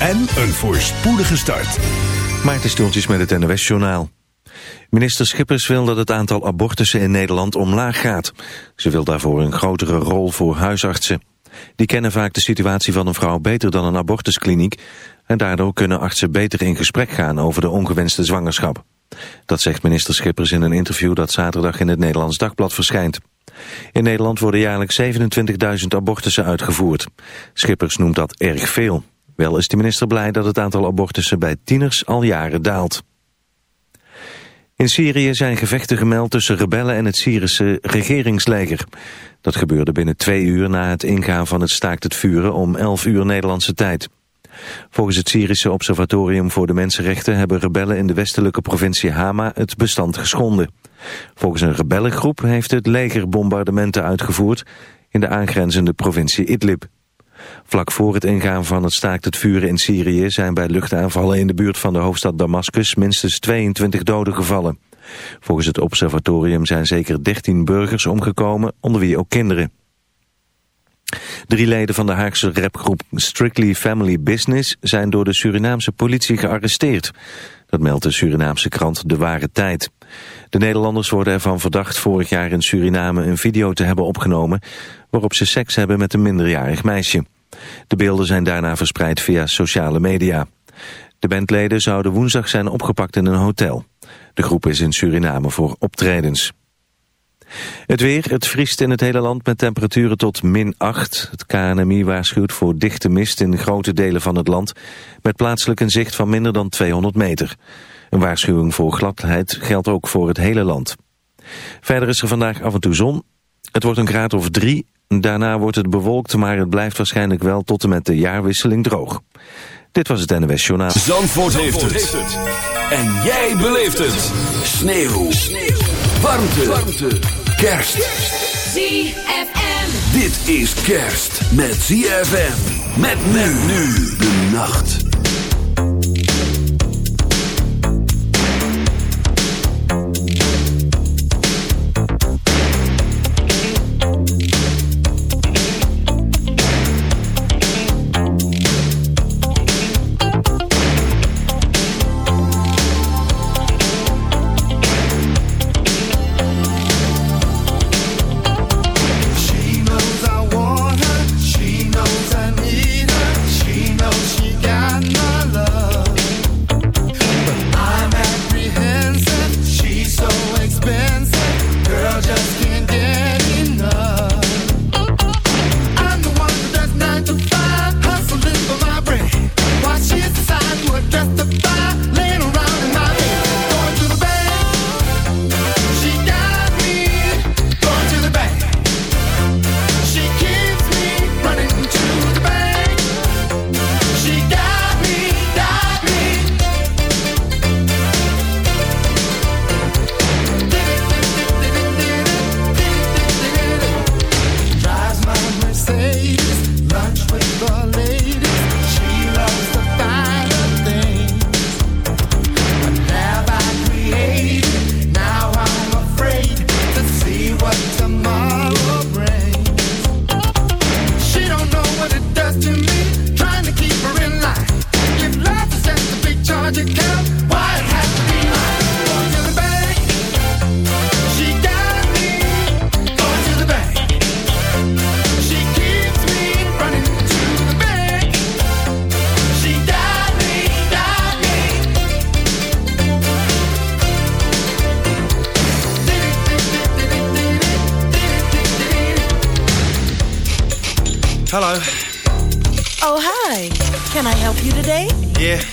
en een voorspoedige start. Maarten Stultjes met het NOS Journaal. Minister Schippers wil dat het aantal abortussen in Nederland omlaag gaat. Ze wil daarvoor een grotere rol voor huisartsen. Die kennen vaak de situatie van een vrouw beter dan een abortuskliniek... en daardoor kunnen artsen beter in gesprek gaan over de ongewenste zwangerschap. Dat zegt minister Schippers in een interview dat zaterdag in het Nederlands Dagblad verschijnt. In Nederland worden jaarlijks 27.000 abortussen uitgevoerd. Schippers noemt dat erg veel. Wel is de minister blij dat het aantal abortussen bij tieners al jaren daalt. In Syrië zijn gevechten gemeld tussen rebellen en het Syrische regeringsleger. Dat gebeurde binnen twee uur na het ingaan van het staakt het vuren om 11 uur Nederlandse tijd. Volgens het Syrische Observatorium voor de Mensenrechten hebben rebellen in de westelijke provincie Hama het bestand geschonden. Volgens een rebellengroep heeft het leger bombardementen uitgevoerd in de aangrenzende provincie Idlib. Vlak voor het ingaan van het staakt het vuren in Syrië zijn bij luchtaanvallen in de buurt van de hoofdstad Damascus minstens 22 doden gevallen. Volgens het observatorium zijn zeker 13 burgers omgekomen, onder wie ook kinderen. Drie leden van de Haagse rapgroep Strictly Family Business zijn door de Surinaamse politie gearresteerd. Dat meldt de Surinaamse krant De Ware Tijd. De Nederlanders worden ervan verdacht vorig jaar in Suriname een video te hebben opgenomen... waarop ze seks hebben met een minderjarig meisje. De beelden zijn daarna verspreid via sociale media. De bandleden zouden woensdag zijn opgepakt in een hotel. De groep is in Suriname voor optredens. Het weer, het vriest in het hele land met temperaturen tot min 8. Het KNMI waarschuwt voor dichte mist in grote delen van het land... met plaatselijk een zicht van minder dan 200 meter. Een waarschuwing voor gladheid geldt ook voor het hele land. Verder is er vandaag af en toe zon. Het wordt een graad of drie. Daarna wordt het bewolkt, maar het blijft waarschijnlijk wel tot en met de jaarwisseling droog. Dit was het NWS Journaal. Zandvoort, heeft, het. En jij beleeft het. Sneeuw. Sneeuw. Warmte. Warmte. Kerst. ZFM. Dit is kerst met ZFM. Met men nu de nacht.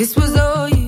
This was all you,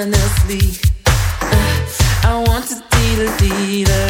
honestly, I, I want to be the leader.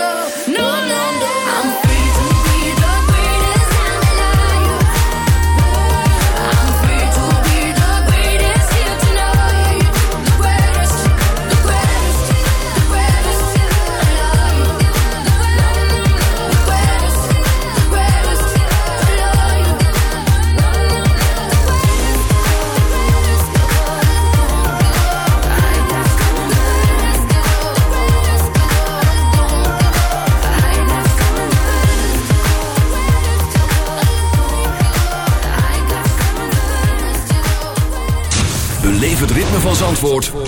No, no,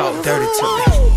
Talk dirty to me.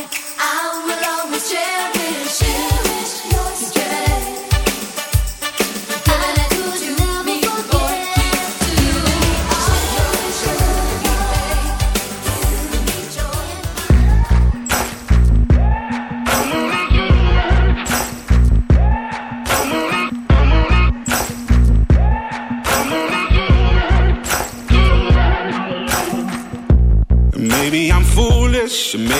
I will always cherish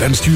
dan stuur